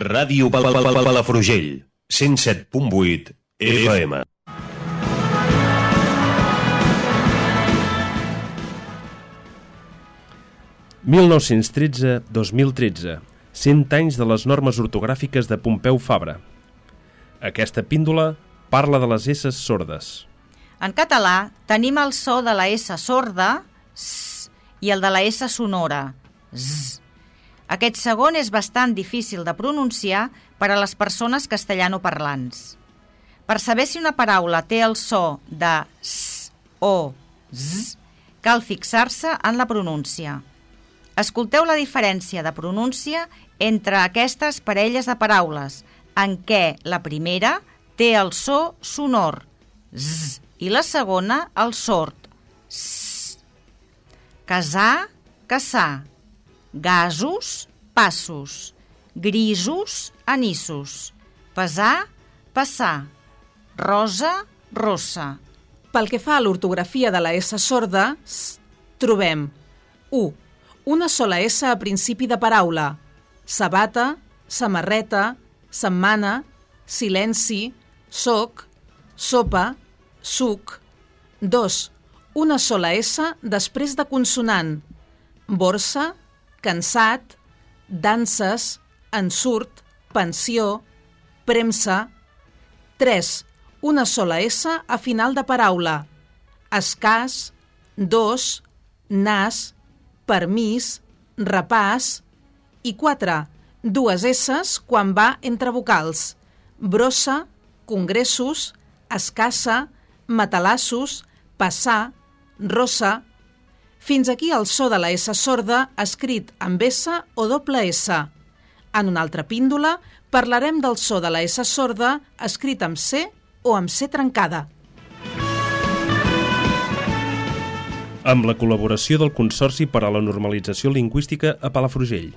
Ràdio Pal Pal Pal Palafrugell, 107.8 FM. ...1913-2013, 100 anys de les normes ortogràfiques de Pompeu Fabra. Aquesta píndola parla de les S sordes. En català tenim el so de la S sorda, s, i el de la S sonora, z. Aquest segon és bastant difícil de pronunciar per a les persones castellanoparlants. Per saber si una paraula té el so de s o z, cal fixar-se en la pronúncia. Escolteu la diferència de pronúncia entre aquestes parelles de paraules, en què la primera té el so sonor, z, i la segona el sord, s. Casar, caçar. Gasos, passos. Grisos, anissos. Pesar, passar. Rosa, rossa. Pel que fa a l'ortografia de la S sorda, s, trobem 1. Una sola S a principi de paraula. Sabata, samarreta, setmana, silenci, soc, sopa, suc. 2. Una sola S després de consonant. Borsa, cansat, danses, ensurt, pensió, premsa. 3. Una sola S a final de paraula. Escàs, dos, nas, permís, repàs. I 4. Dues S's quan va entre vocals. Brossa, congressos, escassa, matalassos, passar, rossa... Fins aquí el so de la S sorda escrit amb S o doble S. En una altra píndola parlarem del so de la S sorda escrit amb C o amb C trencada. Amb la col·laboració del Consorci per a la Normalització Lingüística a Palafrugell.